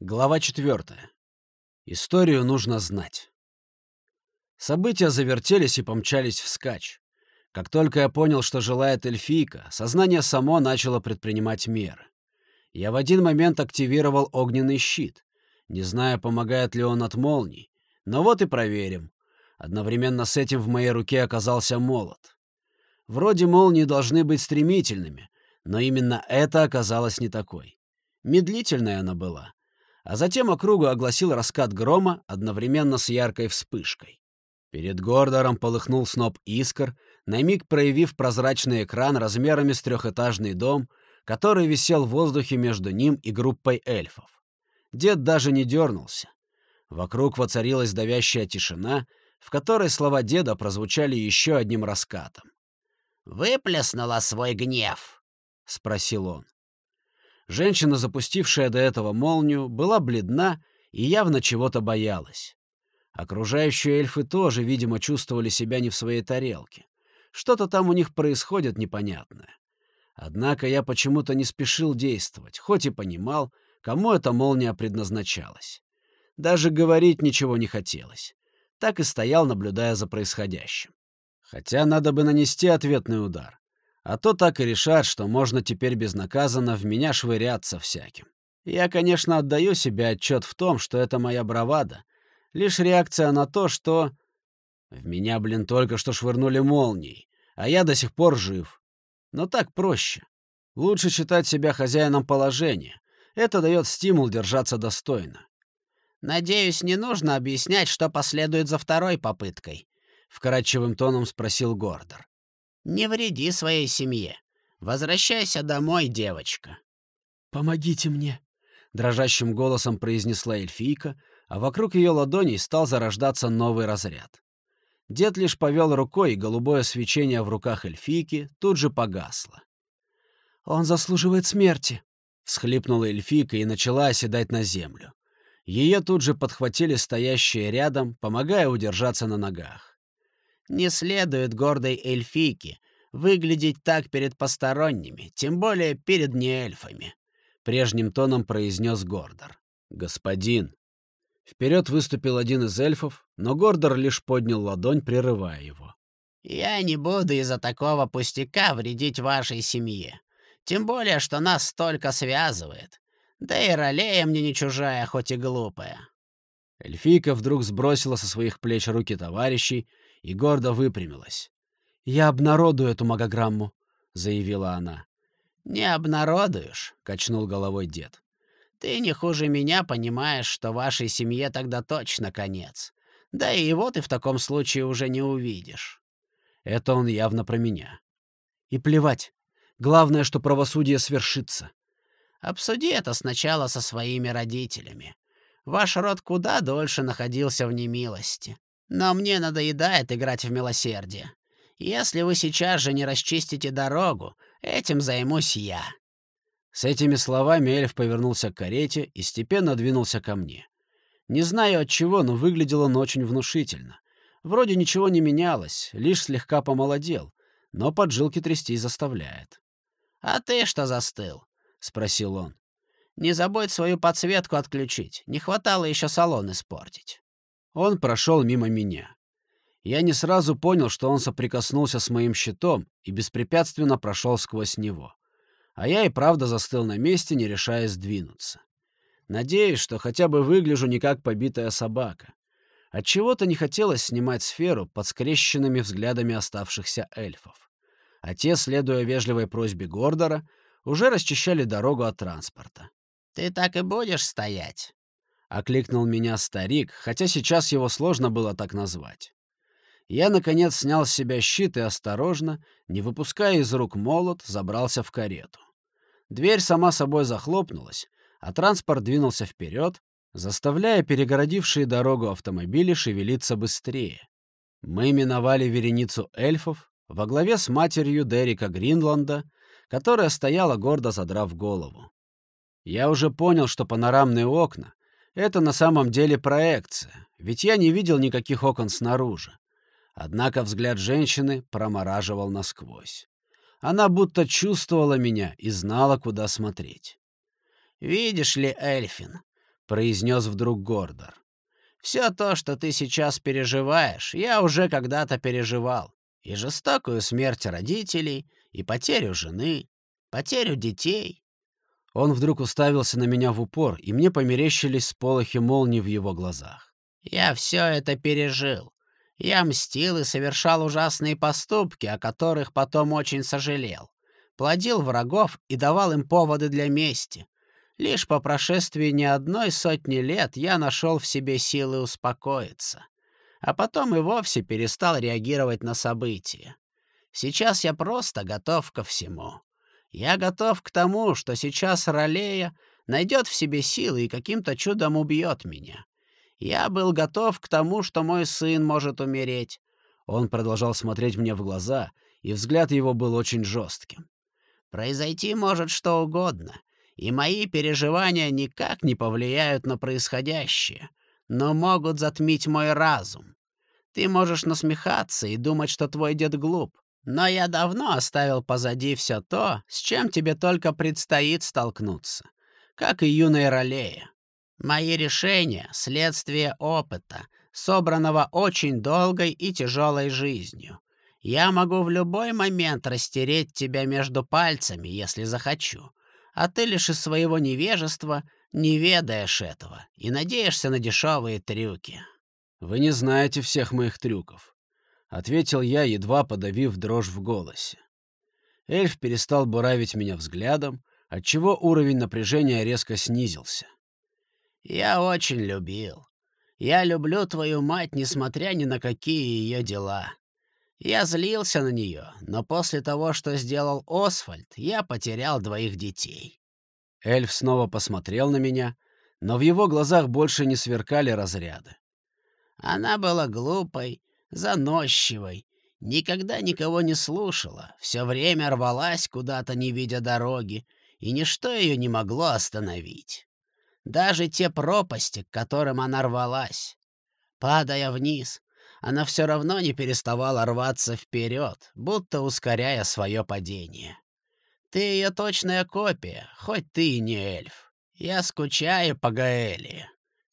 Глава четвертая. Историю нужно знать. События завертелись и помчались вскачь. Как только я понял, что желает эльфийка, сознание само начало предпринимать меры. Я в один момент активировал огненный щит. Не знаю, помогает ли он от молний, но вот и проверим. Одновременно с этим в моей руке оказался молот. Вроде молнии должны быть стремительными, но именно это оказалось не такой. Медлительная она была — а затем округу огласил раскат грома одновременно с яркой вспышкой. Перед Гордором полыхнул сноп искр, на миг проявив прозрачный экран размерами с трехэтажный дом, который висел в воздухе между ним и группой эльфов. Дед даже не дернулся. Вокруг воцарилась давящая тишина, в которой слова деда прозвучали еще одним раскатом. «Выплеснула свой гнев?» — спросил он. Женщина, запустившая до этого молнию, была бледна и явно чего-то боялась. Окружающие эльфы тоже, видимо, чувствовали себя не в своей тарелке. Что-то там у них происходит непонятное. Однако я почему-то не спешил действовать, хоть и понимал, кому эта молния предназначалась. Даже говорить ничего не хотелось. Так и стоял, наблюдая за происходящим. Хотя надо бы нанести ответный удар. А то так и решат, что можно теперь безнаказанно в меня швыряться всяким. Я, конечно, отдаю себе отчет в том, что это моя бравада. Лишь реакция на то, что... В меня, блин, только что швырнули молнией, а я до сих пор жив. Но так проще. Лучше считать себя хозяином положения. Это дает стимул держаться достойно. «Надеюсь, не нужно объяснять, что последует за второй попыткой», — вкрадчивым тоном спросил Гордор. Не вреди своей семье. Возвращайся домой, девочка. Помогите мне, дрожащим голосом произнесла эльфийка, а вокруг ее ладоней стал зарождаться новый разряд. Дед лишь повел рукой, и голубое свечение в руках эльфийки тут же погасло. «Он заслуживает смерти!» — всхлипнула эльфийка и начала оседать на землю. Ее тут же подхватили стоящие рядом, помогая удержаться на ногах. Не следует гордой эльфийке выглядеть так перед посторонними, тем более перед неэльфами», — прежним тоном произнес Гордор. «Господин». Вперед выступил один из эльфов, но Гордор лишь поднял ладонь, прерывая его. «Я не буду из-за такого пустяка вредить вашей семье. Тем более, что нас столько связывает. Да и ролея мне не чужая, хоть и глупая». Эльфийка вдруг сбросила со своих плеч руки товарищей и гордо выпрямилась. «Я обнародую эту магограмму», — заявила она. «Не обнародуешь», — качнул головой дед. «Ты не хуже меня понимаешь, что вашей семье тогда точно конец. Да и его ты в таком случае уже не увидишь». Это он явно про меня. И плевать. Главное, что правосудие свершится. Обсуди это сначала со своими родителями. Ваш род куда дольше находился в немилости. Но мне надоедает играть в милосердие. Если вы сейчас же не расчистите дорогу, этим займусь я». С этими словами эльф повернулся к карете и степенно двинулся ко мне. Не знаю от чего, но выглядел он очень внушительно. Вроде ничего не менялось, лишь слегка помолодел, но поджилки трястись заставляет. «А ты что застыл?» — спросил он. «Не забудь свою подсветку отключить. Не хватало еще салон испортить». Он прошел мимо меня. Я не сразу понял, что он соприкоснулся с моим щитом и беспрепятственно прошел сквозь него. А я и правда застыл на месте, не решаясь двинуться. Надеюсь, что хотя бы выгляжу не как побитая собака. Отчего-то не хотелось снимать сферу под скрещенными взглядами оставшихся эльфов. А те, следуя вежливой просьбе Гордора, уже расчищали дорогу от транспорта. «Ты так и будешь стоять?» — окликнул меня старик, хотя сейчас его сложно было так назвать. Я, наконец, снял с себя щит и осторожно, не выпуская из рук молот, забрался в карету. Дверь сама собой захлопнулась, а транспорт двинулся вперед, заставляя перегородившие дорогу автомобили шевелиться быстрее. Мы миновали вереницу эльфов во главе с матерью Дерека Гринланда, которая стояла гордо задрав голову. Я уже понял, что панорамные окна это на самом деле проекция, ведь я не видел никаких окон снаружи. Однако взгляд женщины промораживал насквозь. Она будто чувствовала меня и знала, куда смотреть. «Видишь ли, Эльфин, произнес вдруг Гордор. Все то, что ты сейчас переживаешь, я уже когда-то переживал. И жестокую смерть родителей, и потерю жены, потерю детей. Он вдруг уставился на меня в упор, и мне померещились сполохи молний в его глазах. Я все это пережил. Я мстил и совершал ужасные поступки, о которых потом очень сожалел. Плодил врагов и давал им поводы для мести. Лишь по прошествии не одной сотни лет я нашел в себе силы успокоиться. А потом и вовсе перестал реагировать на события. Сейчас я просто готов ко всему. Я готов к тому, что сейчас Ролея найдет в себе силы и каким-то чудом убьет меня. Я был готов к тому, что мой сын может умереть. Он продолжал смотреть мне в глаза, и взгляд его был очень жестким. Произойти может что угодно, и мои переживания никак не повлияют на происходящее, но могут затмить мой разум. Ты можешь насмехаться и думать, что твой дед глуп, но я давно оставил позади все то, с чем тебе только предстоит столкнуться, как и юная Ролея. Мои решения — следствие опыта, собранного очень долгой и тяжелой жизнью. Я могу в любой момент растереть тебя между пальцами, если захочу, а ты лишь из своего невежества не ведаешь этого и надеешься на дешевые трюки. Вы не знаете всех моих трюков. — ответил я, едва подавив дрожь в голосе. Эльф перестал буравить меня взглядом, отчего уровень напряжения резко снизился. «Я очень любил. Я люблю твою мать, несмотря ни на какие ее дела. Я злился на нее, но после того, что сделал Освальд, я потерял двоих детей». Эльф снова посмотрел на меня, но в его глазах больше не сверкали разряды. Она была глупой заносчивой, никогда никого не слушала, все время рвалась куда-то, не видя дороги, и ничто ее не могло остановить. Даже те пропасти, к которым она рвалась. Падая вниз, она все равно не переставала рваться вперед, будто ускоряя свое падение. Ты ее точная копия, хоть ты и не эльф. Я скучаю по Гаэлии.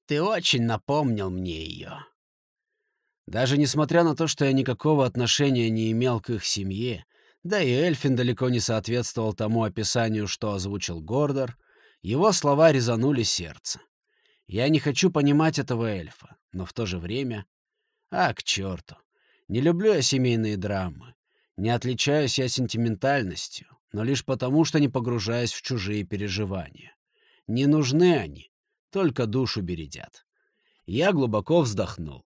Ты очень напомнил мне ее. Даже несмотря на то, что я никакого отношения не имел к их семье, да и Эльфин далеко не соответствовал тому описанию, что озвучил Гордор, его слова резанули сердце. Я не хочу понимать этого эльфа, но в то же время... А, к черту. Не люблю я семейные драмы. Не отличаюсь я сентиментальностью, но лишь потому, что не погружаюсь в чужие переживания. Не нужны они, только душу бередят. Я глубоко вздохнул.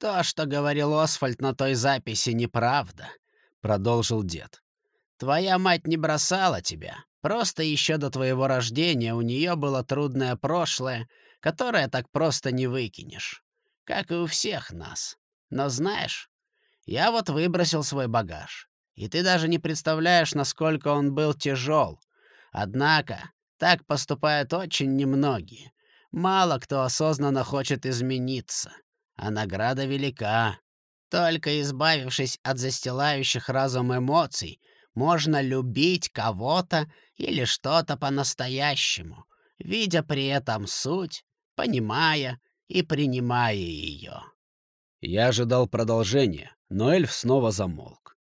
«То, что говорил Освальд на той записи, неправда», — продолжил дед. «Твоя мать не бросала тебя. Просто еще до твоего рождения у нее было трудное прошлое, которое так просто не выкинешь. Как и у всех нас. Но знаешь, я вот выбросил свой багаж. И ты даже не представляешь, насколько он был тяжел. Однако так поступают очень немногие. Мало кто осознанно хочет измениться а награда велика. Только избавившись от застилающих разум эмоций, можно любить кого-то или что-то по-настоящему, видя при этом суть, понимая и принимая ее. Я ожидал продолжения, но эльф снова замолк.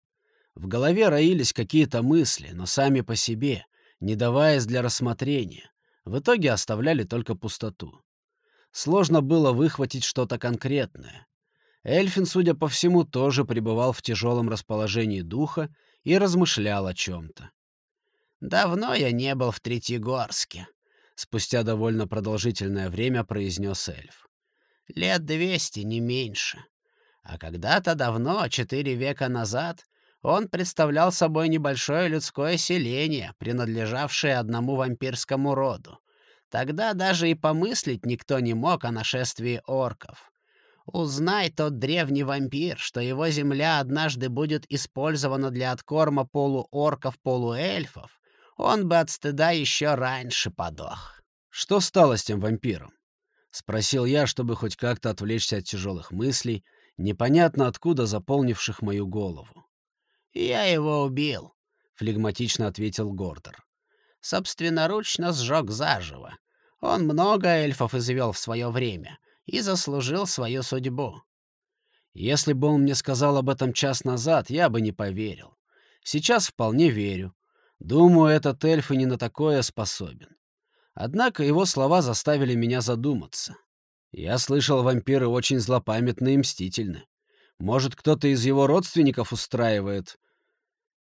В голове роились какие-то мысли, но сами по себе, не даваясь для рассмотрения, в итоге оставляли только пустоту сложно было выхватить что-то конкретное. Эльфин, судя по всему, тоже пребывал в тяжелом расположении духа и размышлял о чем-то. «Давно я не был в Третьегорске», — спустя довольно продолжительное время произнес эльф. «Лет двести, не меньше. А когда-то давно, четыре века назад, он представлял собой небольшое людское селение, принадлежавшее одному вампирскому роду. Тогда даже и помыслить никто не мог о нашествии орков. Узнай тот древний вампир, что его земля однажды будет использована для откорма полуорков-полуэльфов, он бы от стыда еще раньше подох. «Что стало с тем вампиром?» — спросил я, чтобы хоть как-то отвлечься от тяжелых мыслей, непонятно откуда заполнивших мою голову. «Я его убил», — флегматично ответил Гордор собственноручно сжег заживо. Он много эльфов извел в свое время и заслужил свою судьбу. Если бы он мне сказал об этом час назад, я бы не поверил. Сейчас вполне верю. Думаю, этот эльф и не на такое способен. Однако его слова заставили меня задуматься. Я слышал, вампиры очень злопамятны и мстительны. Может, кто-то из его родственников устраивает...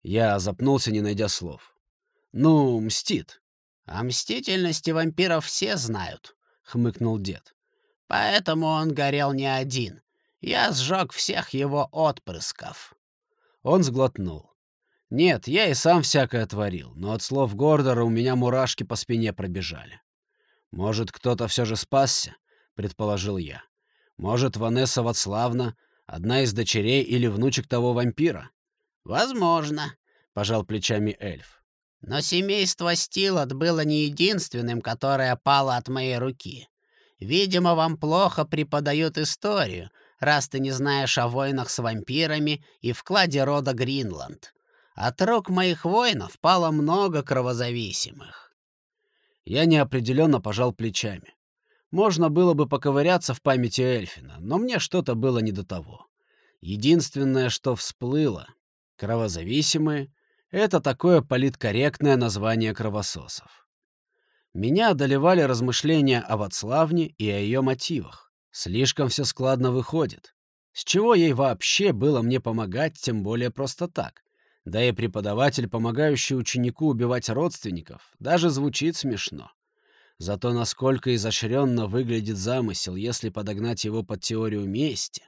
Я запнулся, не найдя слов. Ну, мстит. О мстительности вампиров все знают, — хмыкнул дед. Поэтому он горел не один. Я сжег всех его отпрысков. Он сглотнул. Нет, я и сам всякое творил, но от слов Гордора у меня мурашки по спине пробежали. Может, кто-то все же спасся, предположил я. Может, Ванесса Вацлавна, одна из дочерей или внучек того вампира? Возможно, пожал плечами эльф. Но семейство Стилот было не единственным, которое пало от моей руки. Видимо, вам плохо преподают историю, раз ты не знаешь о войнах с вампирами и вкладе рода Гринланд. От рук моих воинов пало много кровозависимых. Я неопределенно пожал плечами. Можно было бы поковыряться в памяти Эльфина, но мне что-то было не до того. Единственное, что всплыло — кровозависимые — это такое политкорректное название кровососов. Меня одолевали размышления о Вацлавне и о ее мотивах. Слишком все складно выходит. С чего ей вообще было мне помогать, тем более просто так? Да и преподаватель, помогающий ученику убивать родственников, даже звучит смешно. Зато насколько изощренно выглядит замысел, если подогнать его под теорию мести.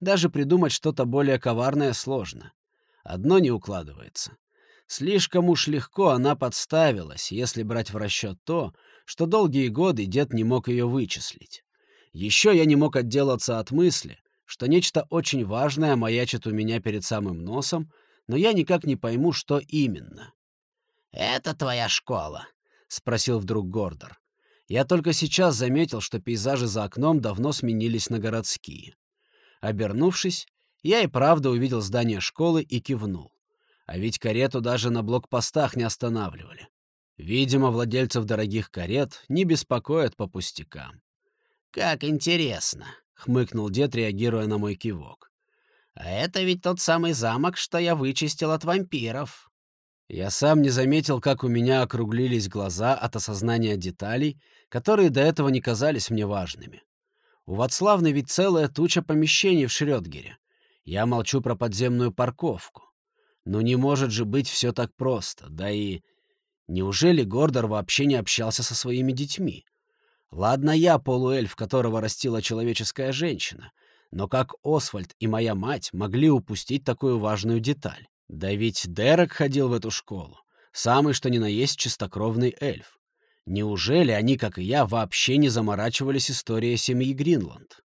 Даже придумать что-то более коварное сложно. Одно не укладывается. Слишком уж легко она подставилась, если брать в расчет то, что долгие годы дед не мог ее вычислить. Еще я не мог отделаться от мысли, что нечто очень важное маячит у меня перед самым носом — но я никак не пойму, что именно. «Это твоя школа?» — спросил вдруг Гордор. Я только сейчас заметил, что пейзажи за окном давно сменились на городские. Обернувшись, я и правда увидел здание школы и кивнул. А ведь карету даже на блокпостах не останавливали. Видимо, владельцев дорогих карет не беспокоят по пустякам. «Как интересно!» — хмыкнул дед, реагируя на мой кивок. А это ведь тот самый замок, что я вычистил от вампиров. Я сам не заметил, как у меня округлились глаза от осознания деталей, которые до этого не казались мне важными. У Вацлавны ведь целая туча помещений в Шрёдгере. Я молчу про подземную парковку. Но не может же быть все так просто, да и... Неужели Гордор вообще не общался со своими детьми? Ладно я, полуэльф, которого растила человеческая женщина — но как Освальд и моя мать могли упустить такую важную деталь? Да ведь Дерек ходил в эту школу. Самый что ни на есть чистокровный эльф. Неужели они, как и я, вообще не заморачивались историей семьи Гринланд?